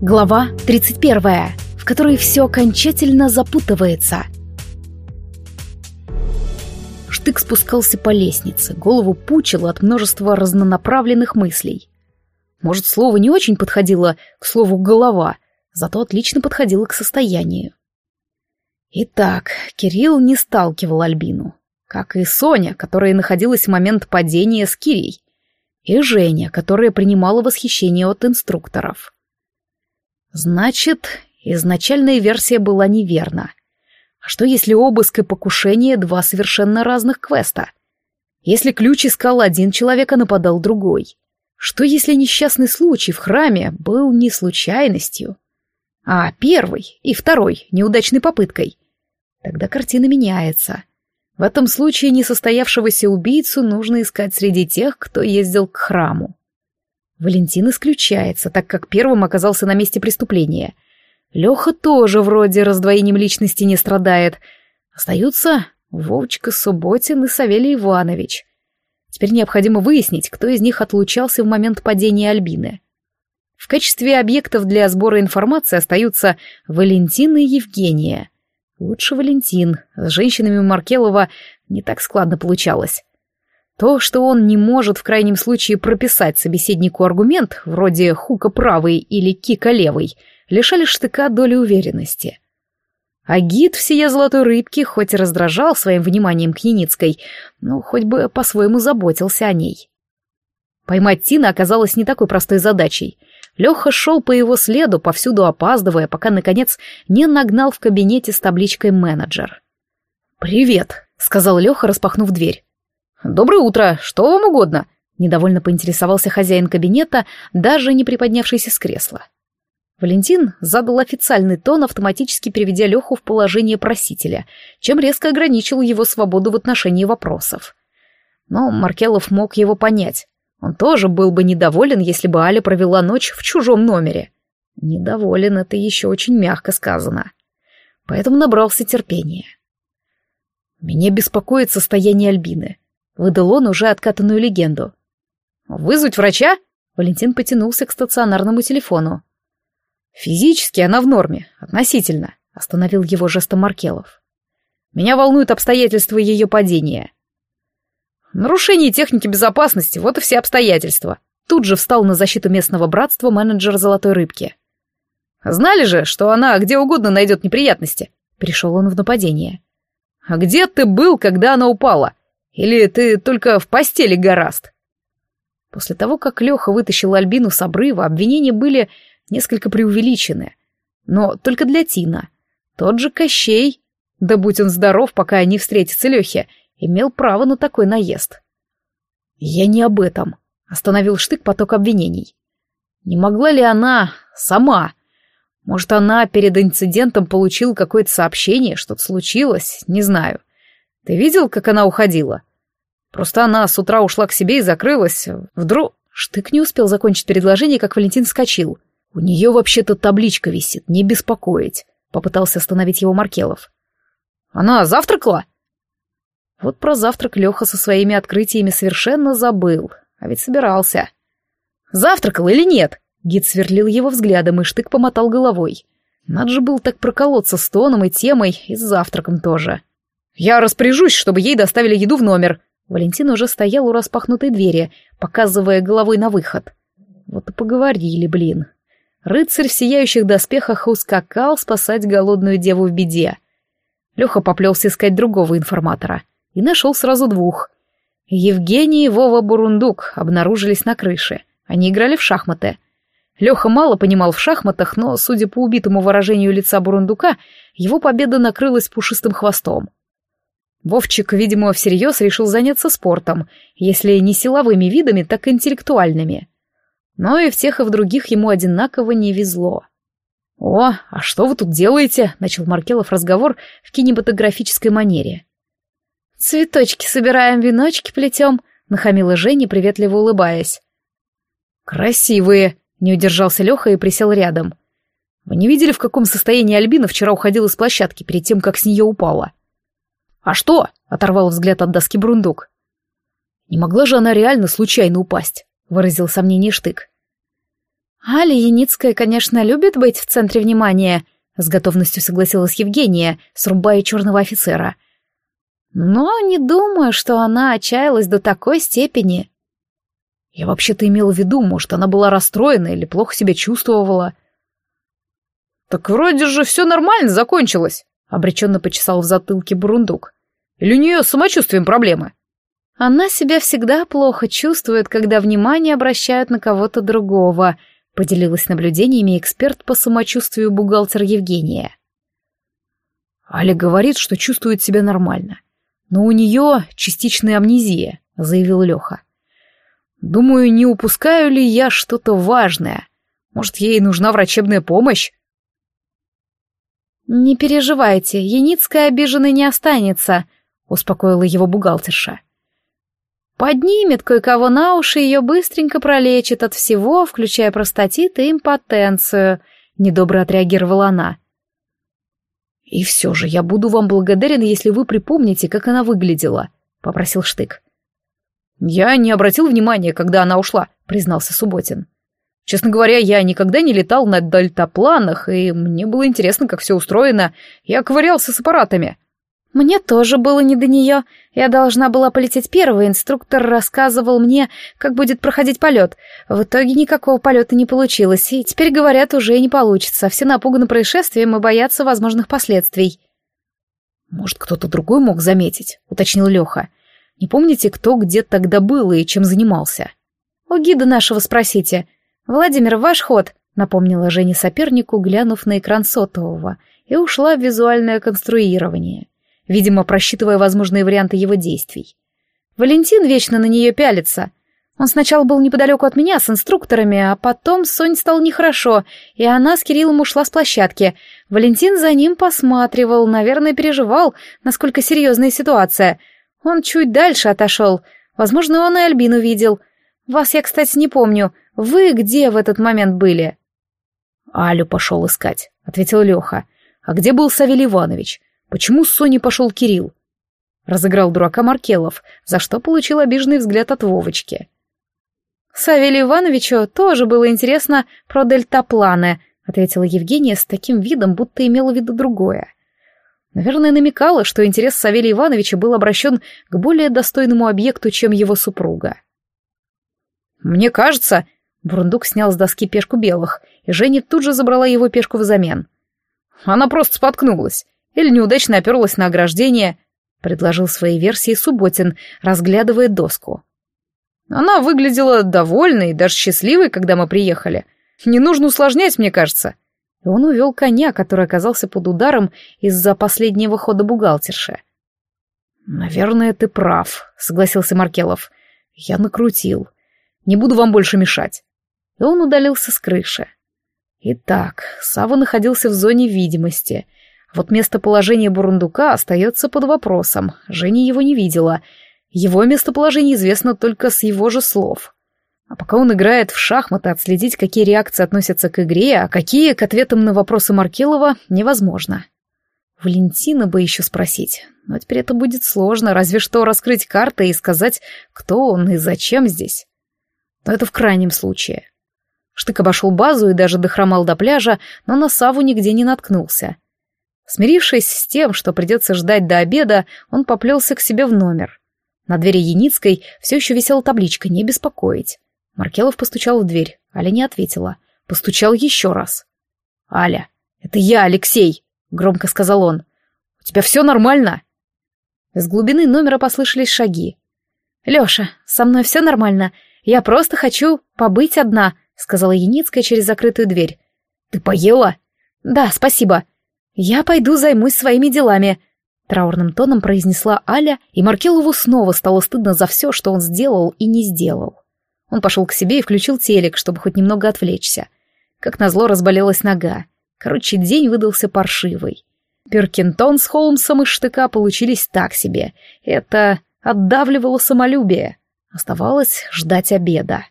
Глава 31, в которой все окончательно запутывается. Штык спускался по лестнице, голову пучило от множества разнонаправленных мыслей. Может, слово не очень подходило к слову «голова», зато отлично подходило к состоянию. Итак, Кирилл не сталкивал Альбину, как и Соня, которая находилась в момент падения с Кирей, и Женя, которая принимала восхищение от инструкторов. Значит, изначальная версия была неверна. А что если обыск и покушение — два совершенно разных квеста? Если ключ искал один человек, а нападал другой? Что если несчастный случай в храме был не случайностью, а первой и второй неудачной попыткой? Тогда картина меняется. В этом случае несостоявшегося убийцу нужно искать среди тех, кто ездил к храму. Валентин исключается, так как первым оказался на месте преступления. Леха тоже вроде раздвоением личности не страдает. Остаются Вовочка Субботин и Савелий Иванович. Теперь необходимо выяснить, кто из них отлучался в момент падения Альбины. В качестве объектов для сбора информации остаются Валентин и Евгения. Лучше Валентин. С женщинами Маркелова не так складно получалось. То, что он не может в крайнем случае прописать собеседнику аргумент, вроде хука правый или кика левый, лишали штыка доли уверенности. А гид всея золотой рыбки хоть и раздражал своим вниманием к Яницкой, но хоть бы по-своему заботился о ней. Поймать Тина оказалось не такой простой задачей. Леха шел по его следу, повсюду опаздывая, пока, наконец, не нагнал в кабинете с табличкой «менеджер». «Привет», — сказал Леха, распахнув дверь. «Доброе утро! Что вам угодно?» — недовольно поинтересовался хозяин кабинета, даже не приподнявшийся с кресла. Валентин задал официальный тон, автоматически переведя Леху в положение просителя, чем резко ограничил его свободу в отношении вопросов. Но Маркелов мог его понять. Он тоже был бы недоволен, если бы Аля провела ночь в чужом номере. Недоволен — это еще очень мягко сказано. Поэтому набрался терпения. Меня беспокоит состояние Альбины. Выдал он уже откатанную легенду. «Вызвать врача?» Валентин потянулся к стационарному телефону. «Физически она в норме, относительно», — остановил его жестом Маркелов. «Меня волнуют обстоятельства ее падения». «Нарушение техники безопасности, вот и все обстоятельства», Тут же встал на защиту местного братства менеджер «Золотой рыбки». «Знали же, что она где угодно найдет неприятности?» Пришел он в нападение. «А где ты был, когда она упала? Или ты только в постели гораст?» После того, как Леха вытащил Альбину с обрыва, обвинения были несколько преувеличены. Но только для Тина. Тот же Кощей, да будь он здоров, пока они встретятся Лехе, имел право на такой наезд. «Я не об этом», — остановил Штык поток обвинений. «Не могла ли она сама? Может, она перед инцидентом получила какое-то сообщение, что-то случилось, не знаю. Ты видел, как она уходила? Просто она с утра ушла к себе и закрылась. Вдруг... Штык не успел закончить предложение, как Валентин вскочил. «У нее вообще-то табличка висит, не беспокоить», — попытался остановить его Маркелов. «Она завтракала?» Вот про завтрак Леха со своими открытиями совершенно забыл, а ведь собирался. «Завтракал или нет?» Гид сверлил его взглядом, и Штык помотал головой. Надо же был так проколоться с тоном и темой, и с завтраком тоже. «Я распоряжусь, чтобы ей доставили еду в номер», Валентин уже стоял у распахнутой двери, показывая головой на выход. Вот и поговорили, блин. Рыцарь в сияющих доспехах ускакал спасать голодную деву в беде. Леха поплелся искать другого информатора. И нашел сразу двух. Евгений и Вова Бурундук обнаружились на крыше. Они играли в шахматы. Леха мало понимал в шахматах, но, судя по убитому выражению лица Бурундука, его победа накрылась пушистым хвостом. Вовчик, видимо, всерьез решил заняться спортом, если не силовыми видами, так интеллектуальными. Но и в тех и в других ему одинаково не везло. «О, а что вы тут делаете?» — начал Маркелов разговор в кинематографической манере. «Цветочки собираем, веночки плетем», — нахамила Женя, приветливо улыбаясь. «Красивые», — не удержался Леха и присел рядом. «Вы не видели, в каком состоянии Альбина вчера уходила с площадки перед тем, как с нее упала?» «А что?» — оторвал взгляд от доски Брундук. «Не могла же она реально случайно упасть», — выразил сомнение Штык. Аля Яницкая, конечно, любит быть в центре внимания, с готовностью согласилась Евгения, срубая черного офицера. Но не думаю, что она отчаялась до такой степени. Я вообще-то имела в виду, может, она была расстроена или плохо себя чувствовала. Так вроде же все нормально закончилось, обреченно почесал в затылке Бурундук. Или у нее с самочувствием проблемы? Она себя всегда плохо чувствует, когда внимание обращают на кого-то другого, поделилась наблюдениями эксперт по самочувствию бухгалтер Евгения. Аля говорит, что чувствует себя нормально. Но у нее частичная амнезия, заявил Леха. Думаю, не упускаю ли я что-то важное. Может, ей нужна врачебная помощь? «Не переживайте, Яницкая обиженной не останется», — успокоила его бухгалтерша. Поднимет кое-кого на уши, ее быстренько пролечит от всего, включая простатит и импотенцию, недобро отреагировала она. И все же я буду вам благодарен, если вы припомните, как она выглядела, попросил Штык. Я не обратил внимания, когда она ушла, признался Субботин. Честно говоря, я никогда не летал на дельтапланах, и мне было интересно, как все устроено. Я ковырялся с аппаратами. Мне тоже было не до нее. Я должна была полететь первой, инструктор рассказывал мне, как будет проходить полет. В итоге никакого полета не получилось, и теперь, говорят, уже не получится. Все напуганы происшествием и боятся возможных последствий. «Может, кто-то другой мог заметить?» — уточнил Леха. «Не помните, кто где тогда был и чем занимался?» «У гида нашего спросите. Владимир, ваш ход», — напомнила Женя сопернику, глянув на экран сотового, и ушла в визуальное конструирование видимо, просчитывая возможные варианты его действий. Валентин вечно на нее пялится. Он сначала был неподалеку от меня с инструкторами, а потом Сонь стал нехорошо, и она с Кириллом ушла с площадки. Валентин за ним посматривал, наверное, переживал, насколько серьезная ситуация. Он чуть дальше отошел. Возможно, он и Альбину видел. Вас я, кстати, не помню. Вы где в этот момент были? Алю пошел искать, ответил Леха. А где был Савелий Иванович? Почему с Соней пошел Кирилл? Разыграл дурака Маркелов, за что получил обиженный взгляд от Вовочки. Савелию Ивановичу тоже было интересно про дельтапланы, ответила Евгения с таким видом, будто имела в виду другое. Наверное, намекала, что интерес Савелия Ивановича был обращен к более достойному объекту, чем его супруга. «Мне кажется...» — Бурундук снял с доски пешку белых, и Женя тут же забрала его пешку взамен. «Она просто споткнулась или неудачно оперлась на ограждение, предложил свои версии Субботин, разглядывая доску. Она выглядела довольной и даже счастливой, когда мы приехали. Не нужно усложнять, мне кажется. И он увел коня, который оказался под ударом из-за последнего хода бухгалтерши. «Наверное, ты прав», — согласился Маркелов. «Я накрутил. Не буду вам больше мешать». И он удалился с крыши. Итак, Сава находился в зоне видимости — вот местоположение Бурундука остается под вопросом. Женя его не видела. Его местоположение известно только с его же слов. А пока он играет в шахматы, отследить, какие реакции относятся к игре, а какие к ответам на вопросы Маркелова, невозможно. Валентина бы еще спросить. Но теперь это будет сложно, разве что раскрыть карты и сказать, кто он и зачем здесь. Но это в крайнем случае. Штык обошел базу и даже дохромал до пляжа, но на Саву нигде не наткнулся. Смирившись с тем, что придется ждать до обеда, он поплелся к себе в номер. На двери Яницкой все еще висела табличка «Не беспокоить». Маркелов постучал в дверь. Аля не ответила. Постучал еще раз. «Аля, это я, Алексей!» — громко сказал он. «У тебя все нормально?» С глубины номера послышались шаги. «Леша, со мной все нормально. Я просто хочу побыть одна», — сказала Яницкая через закрытую дверь. «Ты поела?» «Да, спасибо». «Я пойду займусь своими делами», — траурным тоном произнесла Аля, и Маркелову снова стало стыдно за все, что он сделал и не сделал. Он пошел к себе и включил телек, чтобы хоть немного отвлечься. Как назло разболелась нога. Короче, день выдался паршивый. Перкинтон с Холмсом из штыка получились так себе. Это отдавливало самолюбие. Оставалось ждать обеда.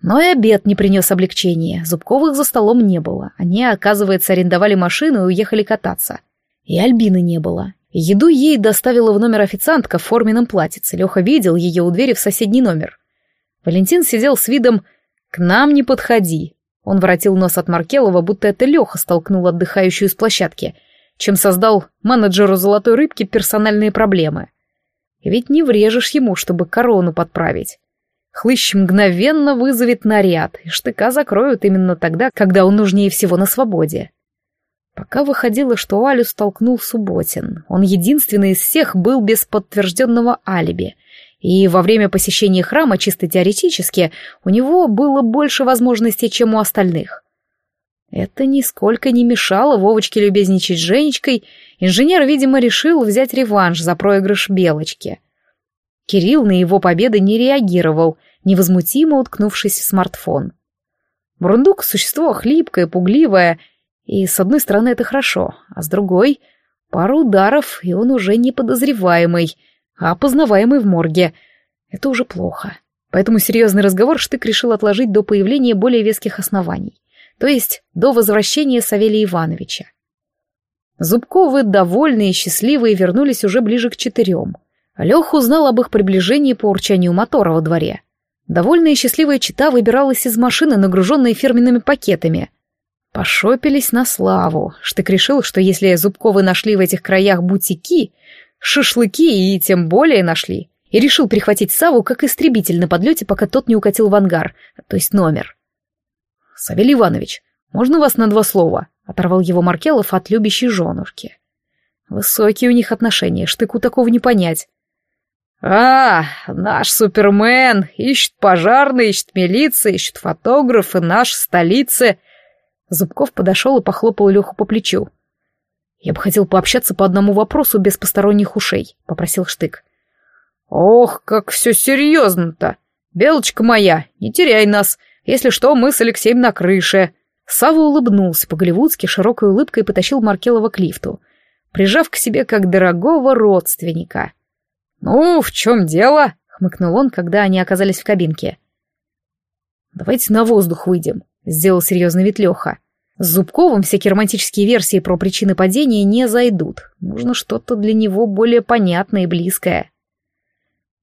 Но и обед не принес облегчения, Зубковых за столом не было. Они, оказывается, арендовали машину и уехали кататься. И Альбины не было. Еду ей доставила в номер официантка в форменном платьице. Леха видел ее у двери в соседний номер. Валентин сидел с видом К нам не подходи. Он воротил нос от Маркелова, будто это Леха столкнул отдыхающую с площадки, чем создал менеджеру «Золотой рыбки» персональные проблемы. Ведь не врежешь ему, чтобы корону подправить. Хлыщ мгновенно вызовет наряд, и штыка закроют именно тогда, когда он нужнее всего на свободе. Пока выходило, что Алю столкнул Субботин. Он единственный из всех был без подтвержденного алиби. И во время посещения храма, чисто теоретически, у него было больше возможностей, чем у остальных. Это нисколько не мешало Вовочке любезничать с Женечкой. Инженер, видимо, решил взять реванш за проигрыш Белочки. Кирилл на его победы не реагировал, невозмутимо уткнувшись в смартфон. Бурундук — существо хлипкое, пугливое — и с одной стороны это хорошо, а с другой — пару ударов, и он уже не подозреваемый, а опознаваемый в морге. Это уже плохо. Поэтому серьезный разговор Штык решил отложить до появления более веских оснований, то есть до возвращения Савелия Ивановича. Зубковы, довольные и счастливые, вернулись уже ближе к четырем. Леха узнал об их приближении по урчанию мотора во дворе. Довольная и счастливая чита выбиралась из машины, нагруженной фирменными пакетами — Пошопились на славу. Штык решил, что если Зубковы нашли в этих краях бутики, шашлыки и тем более нашли, и решил прихватить Саву как истребитель на подлете, пока тот не укатил в ангар, то есть номер. «Савелий Иванович, можно вас на два слова?» — оторвал его Маркелов от любящей женушки. Высокие у них отношения, штыку такого не понять. «А, наш супермен! Ищет пожарные, ищет милиция, ищет фотографы, наш столицы!» Зубков подошел и похлопал Леху по плечу. «Я бы хотел пообщаться по одному вопросу без посторонних ушей», — попросил Штык. «Ох, как все серьезно-то! Белочка моя, не теряй нас. Если что, мы с Алексеем на крыше». Сава улыбнулся по-голливудски широкой улыбкой и потащил Маркелова к лифту, прижав к себе как дорогого родственника. «Ну, в чем дело?» — хмыкнул он, когда они оказались в кабинке. «Давайте на воздух выйдем», Сделал серьезный вид Леха. С Зубковым всякие романтические версии про причины падения не зайдут. Нужно что-то для него более понятное и близкое.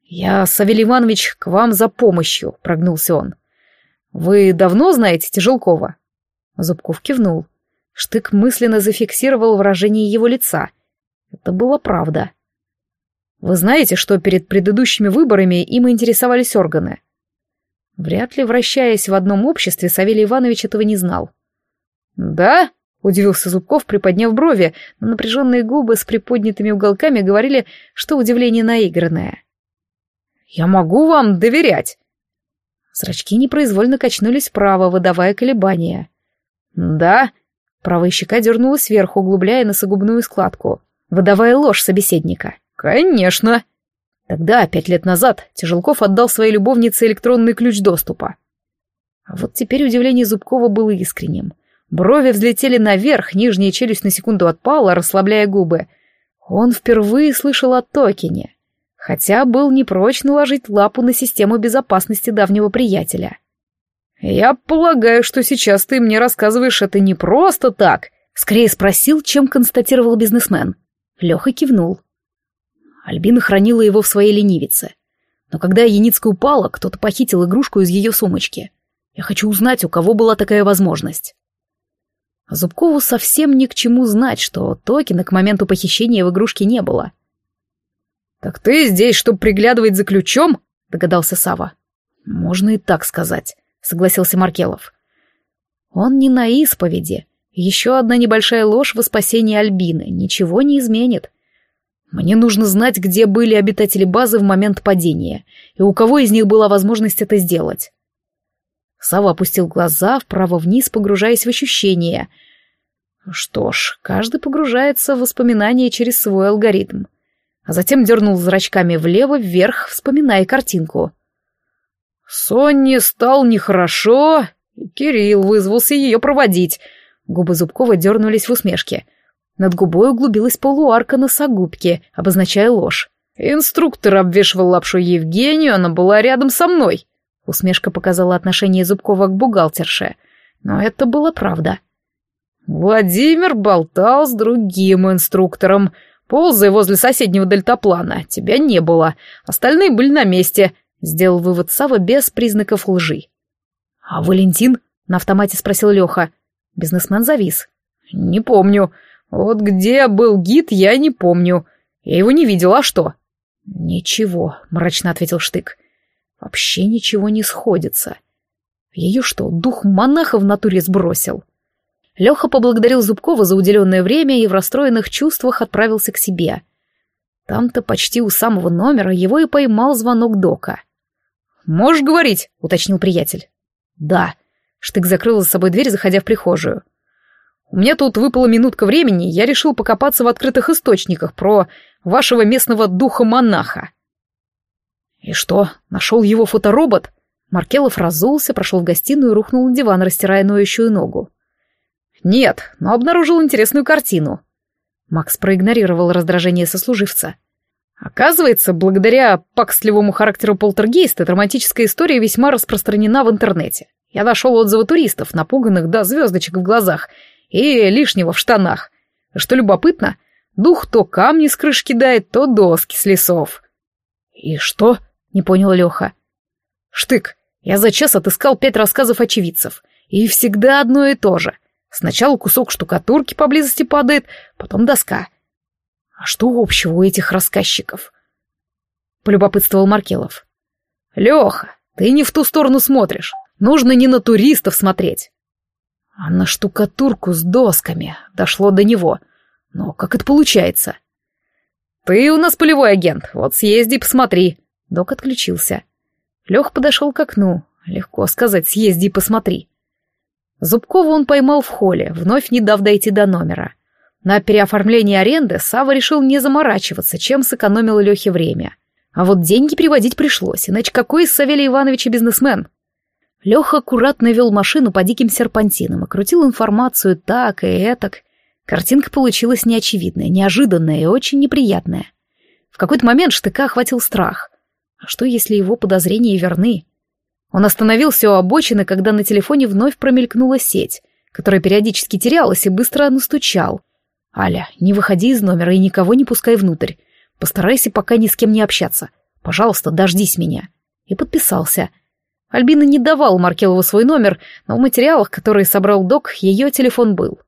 «Я, Савелий Иванович, к вам за помощью», — прогнулся он. «Вы давно знаете Тяжелкова?» Зубков кивнул. Штык мысленно зафиксировал выражение его лица. Это была правда. «Вы знаете, что перед предыдущими выборами им интересовались органы?» Вряд ли, вращаясь в одном обществе, Савелий Иванович этого не знал. «Да?» — удивился Зубков, приподняв брови, но напряженные губы с приподнятыми уголками говорили, что удивление наигранное. «Я могу вам доверять!» Зрачки непроизвольно качнулись вправо, выдавая колебания. «Да?» Правая щека дернулась вверх, углубляя носогубную складку, выдавая ложь собеседника. «Конечно!» Тогда, пять лет назад, Тяжелков отдал своей любовнице электронный ключ доступа. А вот теперь удивление Зубкова было искренним. Брови взлетели наверх, нижняя челюсть на секунду отпала, расслабляя губы. Он впервые слышал о Токине, хотя был не прочь наложить лапу на систему безопасности давнего приятеля. «Я полагаю, что сейчас ты мне рассказываешь это не просто так», — скорее спросил, чем констатировал бизнесмен. Леха кивнул. Альбина хранила его в своей ленивице. Но когда Яницкая упала, кто-то похитил игрушку из ее сумочки. Я хочу узнать, у кого была такая возможность. Зубкову совсем ни к чему знать, что токена к моменту похищения в игрушке не было. «Так ты здесь, чтобы приглядывать за ключом?» — догадался Сава. «Можно и так сказать», — согласился Маркелов. «Он не на исповеди. Еще одна небольшая ложь во спасении Альбины ничего не изменит. Мне нужно знать, где были обитатели базы в момент падения, и у кого из них была возможность это сделать. Сава опустил глаза вправо-вниз, погружаясь в ощущения. Что ж, каждый погружается в воспоминания через свой алгоритм. А затем дернул зрачками влево-вверх, вспоминая картинку. Сонне стал нехорошо, Кирилл вызвался ее проводить. Губы Зубкова дернулись в усмешке — над губой углубилась полуарка носогубки, обозначая ложь. «Инструктор обвешивал лапшу Евгению, она была рядом со мной». Усмешка показала отношение Зубкова к бухгалтерше. Но это была правда. «Владимир болтал с другим инструктором, ползая возле соседнего дельтаплана. Тебя не было. Остальные были на месте», — сделал вывод Сава без признаков лжи. «А Валентин?» — на автомате спросил Леха. Бизнесмен завис. «Не помню. Вот где был гид, я не помню. Я его не видел, а что?» «Ничего», — мрачно ответил Штык. «Вообще ничего не сходится. Ее что, дух монаха в натуре сбросил?» Леха поблагодарил Зубкова за уделенное время и в расстроенных чувствах отправился к себе. Там-то почти у самого номера его и поймал звонок Дока. «Можешь говорить?» — уточнил приятель. «Да». Штык закрыл за собой дверь, заходя в прихожую. «У меня тут выпала минутка времени, я решил покопаться в открытых источниках про вашего местного духа-монаха». «И что, нашел его фоторобот?» Маркелов разулся, прошел в гостиную и рухнул на диван, растирая ноющую ногу. «Нет, но обнаружил интересную картину». Макс проигнорировал раздражение сослуживца. Оказывается, благодаря пакстливому характеру полтергейста драматическая история весьма распространена в интернете. Я нашел отзывы туристов, напуганных до звездочек в глазах и лишнего в штанах. Что любопытно, дух то камни с крыш кидает, то доски с лесов. «И что?» — не понял Леха. «Штык, я за час отыскал пять рассказов очевидцев, и всегда одно и то же — Сначала кусок штукатурки поблизости падает, потом доска. А что общего у этих рассказчиков? Полюбопытствовал Маркелов. Леха, ты не в ту сторону смотришь. Нужно не на туристов смотреть. А на штукатурку с досками дошло до него. Но как это получается? Ты у нас полевой агент, вот съезди посмотри. Док отключился. Лех подошел к окну. Легко сказать, съезди посмотри. Зубкова он поймал в холле, вновь не дав дойти до номера. На переоформление аренды Сава решил не заморачиваться, чем сэкономил Лехе время. А вот деньги приводить пришлось, иначе какой из Савелия Ивановича бизнесмен? Леха аккуратно вел машину по диким серпантинам и крутил информацию так и этак. Картинка получилась неочевидная, неожиданная и очень неприятная. В какой-то момент штыка охватил страх. А что, если его подозрения верны? Он остановился у обочины, когда на телефоне вновь промелькнула сеть, которая периодически терялась и быстро настучал. «Аля, не выходи из номера и никого не пускай внутрь. Постарайся пока ни с кем не общаться. Пожалуйста, дождись меня». И подписался. Альбина не давал Маркелову свой номер, но в материалах, которые собрал док, ее телефон был.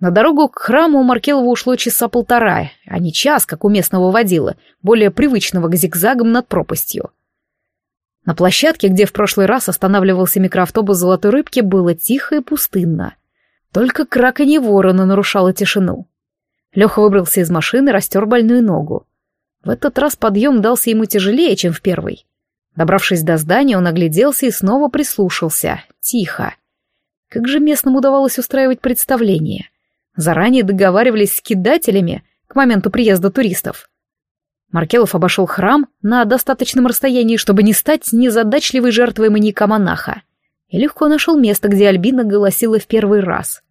На дорогу к храму у Маркелова ушло часа полтора, а не час, как у местного водила, более привычного к зигзагам над пропастью. На площадке, где в прошлый раз останавливался микроавтобус «Золотой рыбки», было тихо и пустынно. Только краканье ворона нарушало тишину. Леха выбрался из машины, растер больную ногу. В этот раз подъем дался ему тяжелее, чем в первый. Добравшись до здания, он огляделся и снова прислушался. Тихо. Как же местным удавалось устраивать представление? Заранее договаривались с кидателями к моменту приезда туристов. Маркелов обошел храм на достаточном расстоянии, чтобы не стать незадачливой жертвой маньяка-монаха, и легко нашел место, где Альбина голосила в первый раз.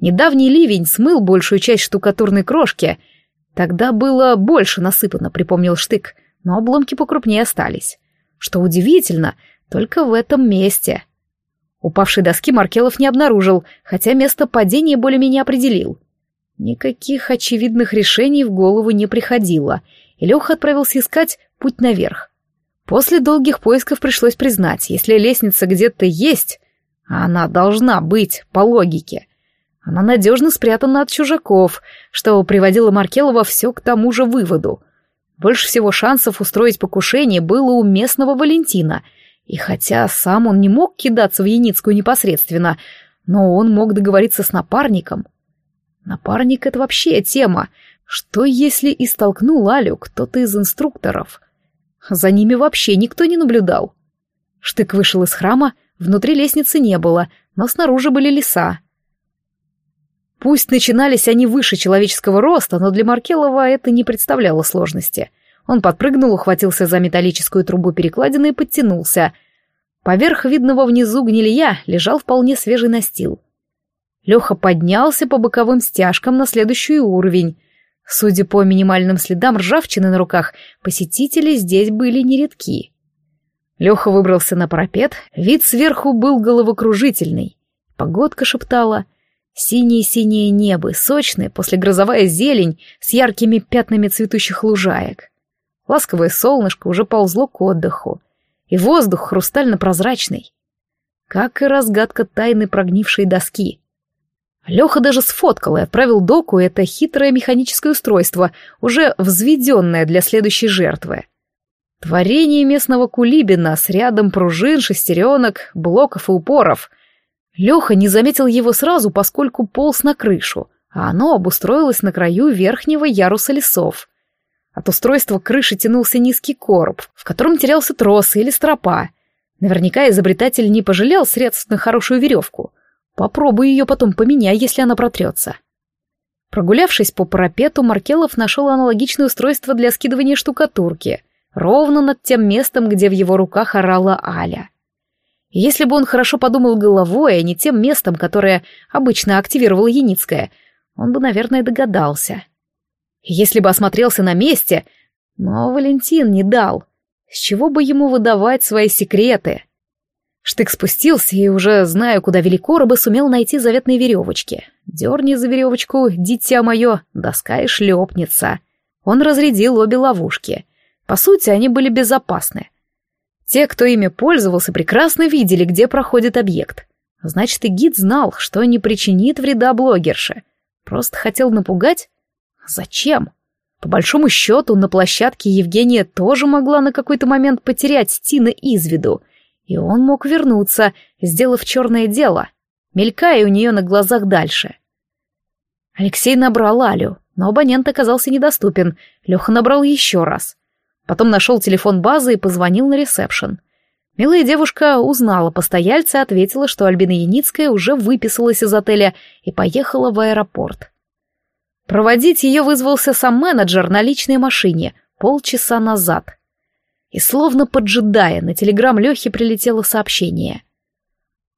Недавний ливень смыл большую часть штукатурной крошки, тогда было больше насыпано, припомнил Штык, но обломки покрупнее остались. Что удивительно, только в этом месте. Упавшей доски Маркелов не обнаружил, хотя место падения более-менее определил. Никаких очевидных решений в голову не приходило — и Леха отправился искать путь наверх. После долгих поисков пришлось признать, если лестница где-то есть, а она должна быть, по логике, она надежно спрятана от чужаков, что приводило Маркелова все к тому же выводу. Больше всего шансов устроить покушение было у местного Валентина, и хотя сам он не мог кидаться в Яницкую непосредственно, но он мог договориться с напарником. Напарник — это вообще тема, что если и столкнул Алю кто-то из инструкторов? За ними вообще никто не наблюдал. Штык вышел из храма, внутри лестницы не было, но снаружи были леса. Пусть начинались они выше человеческого роста, но для Маркелова это не представляло сложности. Он подпрыгнул, ухватился за металлическую трубу перекладины и подтянулся. Поверх видного внизу гнилья лежал вполне свежий настил. Леха поднялся по боковым стяжкам на следующий уровень — Судя по минимальным следам ржавчины на руках, посетители здесь были нередки. Леха выбрался на парапет, вид сверху был головокружительный. Погодка шептала. Синее-синее небо, сочное, послегрозовая зелень с яркими пятнами цветущих лужаек. Ласковое солнышко уже ползло к отдыху, и воздух хрустально-прозрачный. как и разгадка тайны прогнившей доски. Леха даже сфоткал и отправил доку это хитрое механическое устройство, уже взведенное для следующей жертвы. Творение местного кулибина с рядом пружин, шестеренок, блоков и упоров. Леха не заметил его сразу, поскольку полз на крышу, а оно обустроилось на краю верхнего яруса лесов. От устройства крыши тянулся низкий короб, в котором терялся трос или стропа. Наверняка изобретатель не пожалел средств на хорошую веревку — Попробуй ее потом поменяй, если она протрется. Прогулявшись по парапету, Маркелов нашел аналогичное устройство для скидывания штукатурки, ровно над тем местом, где в его руках орала Аля. Если бы он хорошо подумал головой, а не тем местом, которое обычно активировала Яницкая, он бы, наверное, догадался. если бы осмотрелся на месте, но Валентин не дал. С чего бы ему выдавать свои секреты? Штык спустился и, уже зная, куда вели коробы, сумел найти заветные веревочки. Дерни за веревочку, дитя мое, доска и шлепнется. Он разрядил обе ловушки. По сути, они были безопасны. Те, кто ими пользовался, прекрасно видели, где проходит объект. Значит, и гид знал, что не причинит вреда блогерше. Просто хотел напугать? Зачем? По большому счету, на площадке Евгения тоже могла на какой-то момент потерять Стина из виду — и он мог вернуться, сделав черное дело, мелькая у нее на глазах дальше. Алексей набрал Алю, но абонент оказался недоступен. Леха набрал еще раз. Потом нашел телефон базы и позвонил на ресепшн. Милая девушка узнала постояльца ответила, что Альбина Яницкая уже выписалась из отеля и поехала в аэропорт. Проводить ее вызвался сам менеджер на личной машине полчаса назад и словно поджидая, на телеграм Лехи прилетело сообщение.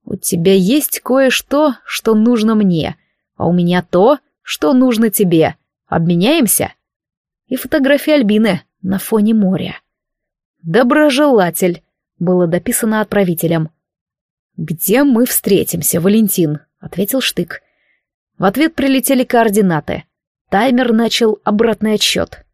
«У тебя есть кое-что, что нужно мне, а у меня то, что нужно тебе. Обменяемся?» И фотография Альбины на фоне моря. «Доброжелатель», — было дописано отправителем. «Где мы встретимся, Валентин?» — ответил Штык. В ответ прилетели координаты. Таймер начал обратный отсчет.